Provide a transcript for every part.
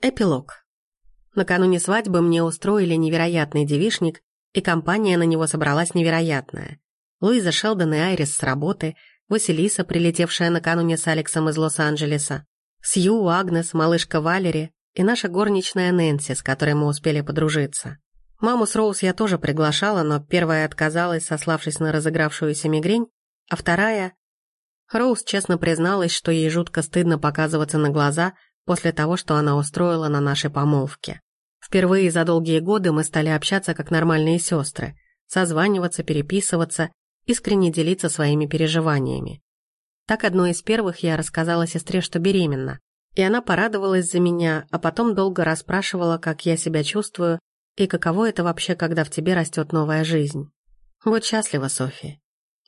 Эпилог. Накануне свадьбы мне устроили невероятный девишник, и компания на него собралась невероятная. Луиза Шелдон и Айрис с работы, Василиса, прилетевшая накануне с Алексом из Лос-Анджелеса, Сью, Агнес, малышка Валери и наша горничная Нэнси, с которой мы успели подружиться. Маму с Роуз я тоже приглашала, но первая отказалась, сославшись на разыгравшуюся мигрень, а вторая... Роуз честно призналась, что ей жутко стыдно показываться на глаза – после того, что она устроила на нашей помолвке. Впервые за долгие годы мы стали общаться как нормальные сестры, созваниваться, переписываться, искренне делиться своими переживаниями. Так одной из первых я рассказала сестре, что беременна, и она порадовалась за меня, а потом долго расспрашивала, как я себя чувствую и каково это вообще, когда в тебе растет новая жизнь. Вот счастлива, София.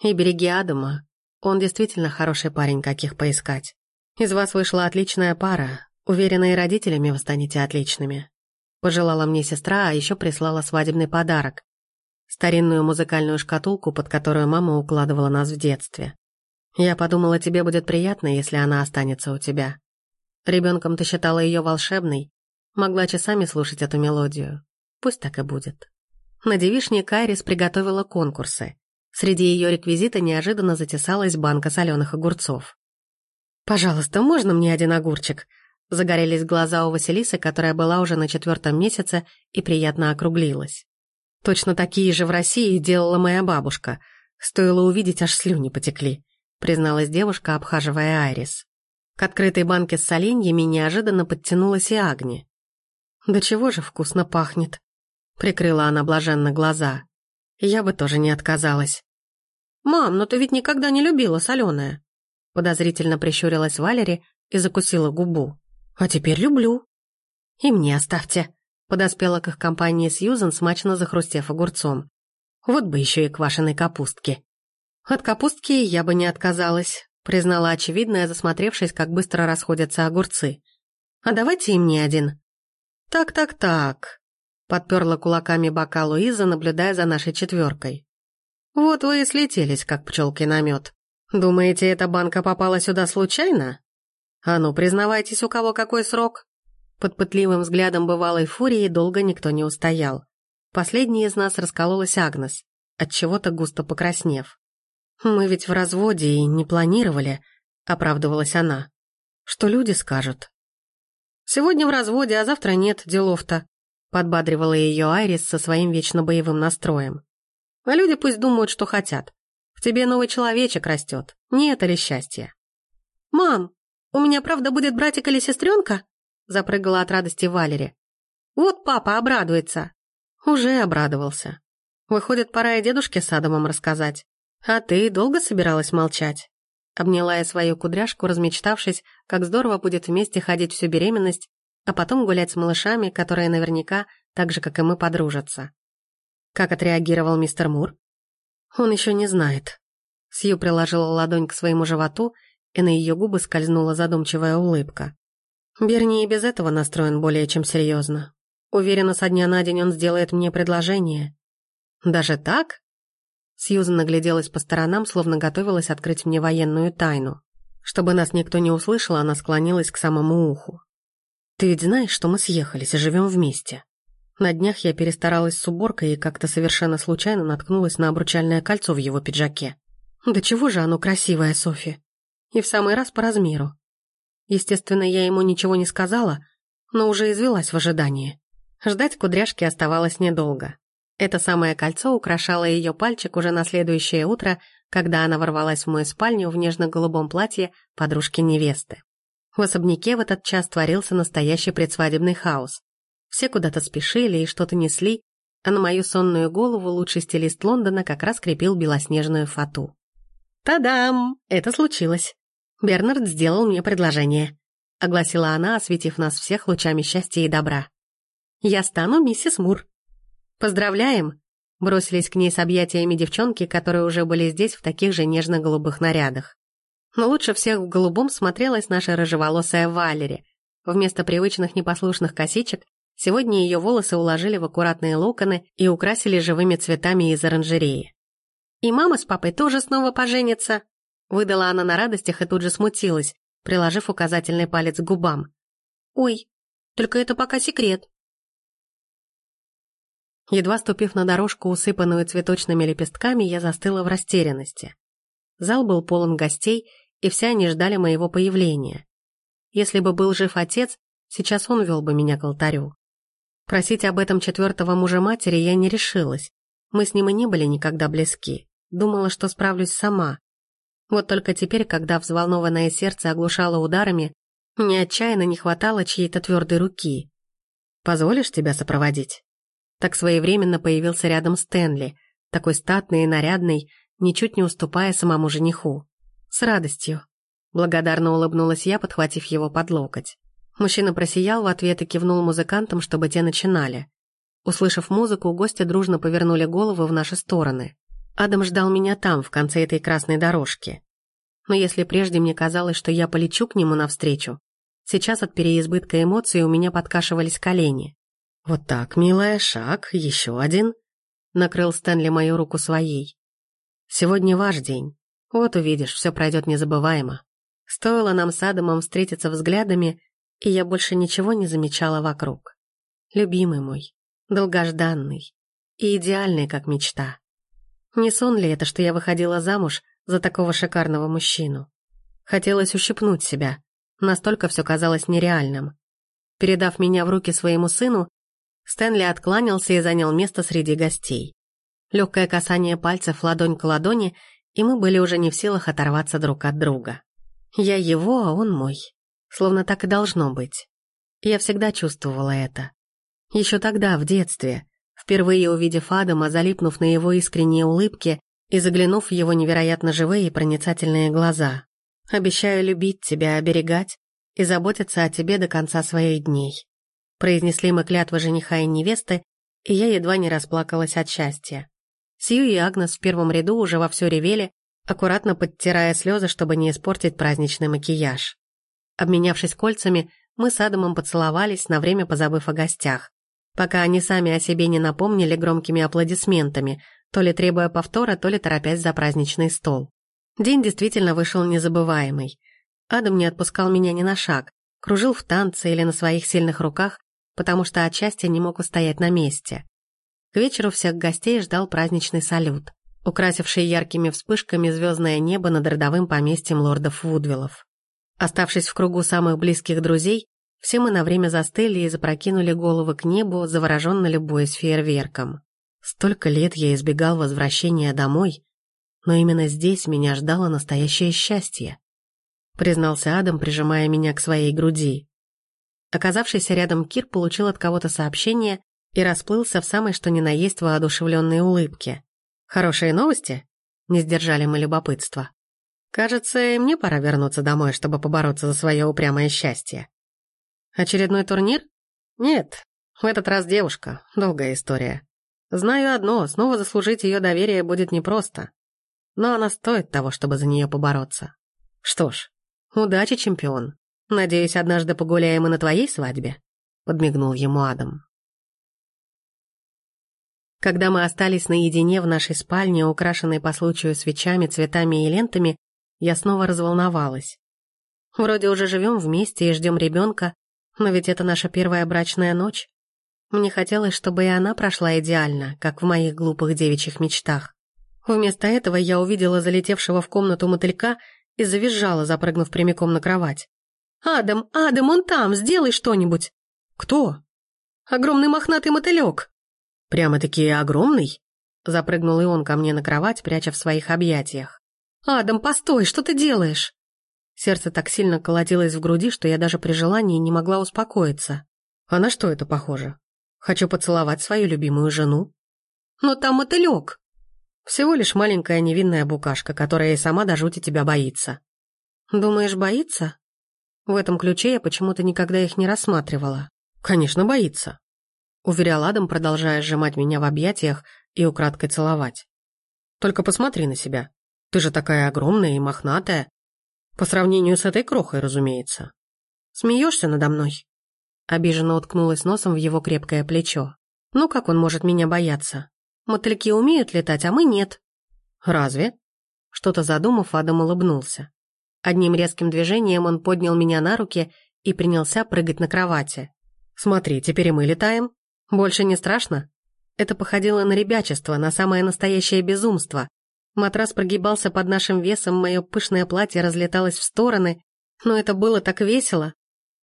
И береги Адама, он действительно хороший парень, каких поискать. Из вас вышла отличная пара, Уверена, и родителями вы станете отличными. Пожелала мне сестра, а еще прислала свадебный подарок. Старинную музыкальную шкатулку, под которую мама укладывала нас в детстве. Я подумала, тебе будет приятно, если она останется у тебя. Ребенком ты считала ее волшебной, могла часами слушать эту мелодию. Пусть так и будет. На девишне Кайрис приготовила конкурсы. Среди ее реквизита неожиданно затесалась банка соленых огурцов. «Пожалуйста, можно мне один огурчик?» Загорелись глаза у Василисы, которая была уже на четвертом месяце и приятно округлилась. Точно такие же в России делала моя бабушка. Стоило увидеть, аж слюни потекли, призналась девушка, обхаживая Айрис. К открытой банке с соленьями неожиданно подтянулась и Агни. «Да чего же вкусно пахнет?» Прикрыла она блаженно глаза. Я бы тоже не отказалась. «Мам, но ты ведь никогда не любила соленое!» Подозрительно прищурилась Валери и закусила губу. А теперь люблю. И мне оставьте. Подоспела к их компании Сьюзан, смачно захрустев огурцом. Вот бы еще и квашеной капустки. От капустки я бы не отказалась, признала очевидная, засмотревшись, как быстро расходятся огурцы. А давайте и мне один. Так-так-так. Подперла кулаками бока Луиза, наблюдая за нашей четверкой. Вот вы и слетелись, как пчелки на мед. Думаете, эта банка попала сюда случайно? «А ну, признавайтесь, у кого какой срок?» Под пытливым взглядом бывалой фурии долго никто не устоял. Последней из нас раскололась Агнес, от чего то густо покраснев. «Мы ведь в разводе и не планировали», — оправдывалась она. «Что люди скажут?» «Сегодня в разводе, а завтра нет, делов-то», — подбадривала ее Айрис со своим вечно боевым настроем. «А люди пусть думают, что хотят. В тебе новый человечек растет. Не это ли счастье?» «Мам, «У меня, правда, будет братик или сестренка?» Запрыгала от радости Валери. «Вот папа обрадуется!» Уже обрадовался. Выходит, пора и дедушке с Адамом рассказать. А ты долго собиралась молчать? Обняла я свою кудряшку, размечтавшись, как здорово будет вместе ходить всю беременность, а потом гулять с малышами, которые наверняка, так же, как и мы, подружатся. Как отреагировал мистер Мур? Он еще не знает. Сью приложила ладонь к своему животу и на ее губы скользнула задумчивая улыбка. Берни и без этого настроен более чем серьезно. Уверена, со дня на день он сделает мне предложение. Даже так? Сьюзан нагляделась по сторонам, словно готовилась открыть мне военную тайну. Чтобы нас никто не услышал, она склонилась к самому уху. «Ты ведь знаешь, что мы съехались и живем вместе?» На днях я перестаралась с уборкой и как-то совершенно случайно наткнулась на обручальное кольцо в его пиджаке. «Да чего же оно красивое, Софи?» И в самый раз по размеру. Естественно, я ему ничего не сказала, но уже извелась в ожидании. Ждать кудряшки оставалось недолго. Это самое кольцо украшало ее пальчик уже на следующее утро, когда она ворвалась в мою спальню в нежно-голубом платье подружки невесты. В особняке в этот час творился настоящий предсвадебный хаос. Все куда-то спешили и что-то несли, а на мою сонную голову лучший стилист Лондона как раз крепил белоснежную фату. «Та-дам! Это случилось!» Бернард сделал мне предложение», — огласила она, осветив нас всех лучами счастья и добра. «Я стану миссис Мур». «Поздравляем!» — бросились к ней с объятиями девчонки, которые уже были здесь в таких же нежно-голубых нарядах. Но лучше всех в голубом смотрелась наша рыжеволосая Валери. Вместо привычных непослушных косичек сегодня ее волосы уложили в аккуратные локоны и украсили живыми цветами из оранжереи. «И мама с папой тоже снова поженятся», Выдала она на радостях и тут же смутилась, приложив указательный палец к губам. «Ой, Только это пока секрет». Едва ступив на дорожку, усыпанную цветочными лепестками, я застыла в растерянности. Зал был полон гостей, и все они ждали моего появления. Если бы был жив отец, сейчас он вел бы меня к алтарю. Просить об этом четвертого мужа матери я не решилась. Мы с ним и не были никогда близки. Думала, что справлюсь сама. Вот только теперь, когда взволнованное сердце оглушало ударами, мне отчаянно не хватало чьей-то твердой руки. «Позволишь тебя сопроводить?» Так своевременно появился рядом Стэнли, такой статный и нарядный, ничуть не уступая самому жениху. «С радостью», — благодарно улыбнулась я, подхватив его под локоть. Мужчина просиял в ответ и кивнул музыкантам, чтобы те начинали. Услышав музыку, гости дружно повернули головы в наши стороны. Адам ждал меня там, в конце этой красной дорожки. Но если прежде мне казалось, что я полечу к нему навстречу, сейчас от переизбытка эмоций у меня подкашивались колени. «Вот так, милая, шаг, еще один», — накрыл Стэнли мою руку своей. «Сегодня ваш день. Вот увидишь, все пройдет незабываемо». Стоило нам с Адамом встретиться взглядами, и я больше ничего не замечала вокруг. Любимый мой, долгожданный и идеальный, как мечта. Не сон ли это, что я выходила замуж за такого шикарного мужчину? Хотелось ущипнуть себя, настолько все казалось нереальным. Передав меня в руки своему сыну, Стэнли откланялся и занял место среди гостей. Легкое касание пальцев ладонь к ладони, и мы были уже не в силах оторваться друг от друга. Я его, а он мой. Словно так и должно быть. Я всегда чувствовала это. Еще тогда, в детстве, впервые увидев Адама, залипнув на его искренние улыбки и заглянув в его невероятно живые и проницательные глаза. «Обещаю любить тебя, оберегать и заботиться о тебе до конца своих дней», произнесли мы клятвы жениха и невесты, и я едва не расплакалась от счастья. Сью и Агнес в первом ряду уже вовсю ревели, аккуратно подтирая слезы, чтобы не испортить праздничный макияж. Обменявшись кольцами, мы с Адамом поцеловались, на время позабыв о гостях, пока они сами о себе не напомнили громкими аплодисментами, то ли требуя повтора, то ли торопясь за праздничный стол. День действительно вышел незабываемый. Адам не отпускал меня ни на шаг, кружил в танце или на своих сильных руках, потому что от счастья не мог устоять на месте. К вечеру всех гостей ждал праздничный салют, украсивший яркими вспышками звездное небо над родовым поместьем лордов Вудвиллов. Оставшись в кругу самых близких друзей, все мы на время застыли и запрокинули головы к небу, завороженно любуясь фейерверком. Столько лет я избегал возвращения домой, но именно здесь меня ждало настоящее счастье, признался Адам, прижимая меня к своей груди. Оказавшийся рядом Кир получил от кого-то сообщение и расплылся в самой что ни на есть воодушевленной улыбке. «Хорошие новости?» — не сдержали мы любопытства. Кажется, мне пора вернуться домой, чтобы побороться за свое упрямое счастье. Очередной турнир? Нет, в этот раз девушка, долгая история. Знаю одно, снова заслужить ее доверие будет непросто. Но она стоит того, чтобы за нее побороться. Что ж, удачи, чемпион. Надеюсь, однажды погуляем и на твоей свадьбе, подмигнул ему Адам. Когда мы остались наедине в нашей спальне, украшенной по случаю свечами, цветами и лентами, я снова разволновалась. Вроде уже живем вместе и ждем ребенка, но ведь это наша первая брачная ночь. Мне хотелось, чтобы и она прошла идеально, как в моих глупых девичьих мечтах. Вместо этого я увидела залетевшего в комнату мотылька и завизжала, запрыгнув прямиком на кровать. «Адам, Адам, он там, сделай что-нибудь!» «Кто?» «Огромный мохнатый мотылек!» «Прямо-таки огромный?» Запрыгнул и он ко мне на кровать, пряча в своих объятиях. «Адам, постой, что ты делаешь?» Сердце так сильно колотилось в груди, что я даже при желании не могла успокоиться. А на что это похоже? Хочу поцеловать свою любимую жену. Но там мотылек. Всего лишь маленькая невинная букашка, которая и сама до жути тебя боится. Думаешь, боится? В этом ключе я почему-то никогда их не рассматривала. Конечно, боится. Уверял Адам, продолжая сжимать меня в объятиях и украдкой целовать. Только посмотри на себя. Ты же такая огромная и мохнатая. По сравнению с этой крохой, разумеется. Смеешься надо мной?» Обиженно уткнулась носом в его крепкое плечо. «Ну как он может меня бояться? Мотыльки умеют летать, а мы нет». «Разве?» Что-то задумав, Адам улыбнулся. Одним резким движением он поднял меня на руки и принялся прыгать на кровати. Смотри, теперь и мы летаем. Больше не страшно?» Это походило на ребячество, на самое настоящее безумство. Матрас прогибался под нашим весом, мое пышное платье разлеталось в стороны, но это было так весело.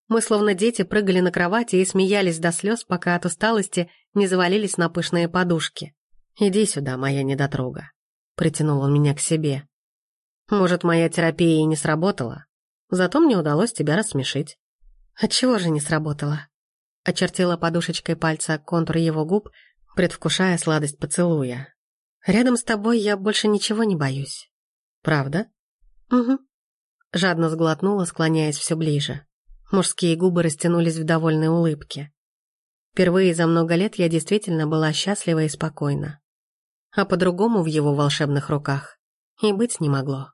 Мы, словно дети, прыгали на кровати и смеялись до слез, пока от усталости не завалились на пышные подушки. «Иди сюда, моя недотрога», — притянул он меня к себе. «Может, моя терапия и не сработала, зато мне удалось тебя рассмешить». «Отчего же не сработала?» Очертила подушечкой пальца контур его губ, предвкушая сладость поцелуя. «Рядом с тобой я больше ничего не боюсь». «Правда?» «Угу». Жадно сглотнула, склоняясь все ближе. Мужские губы растянулись в довольной улыбке. Впервые за много лет я действительно была счастлива и спокойна. А по-другому в его волшебных руках и быть не могло.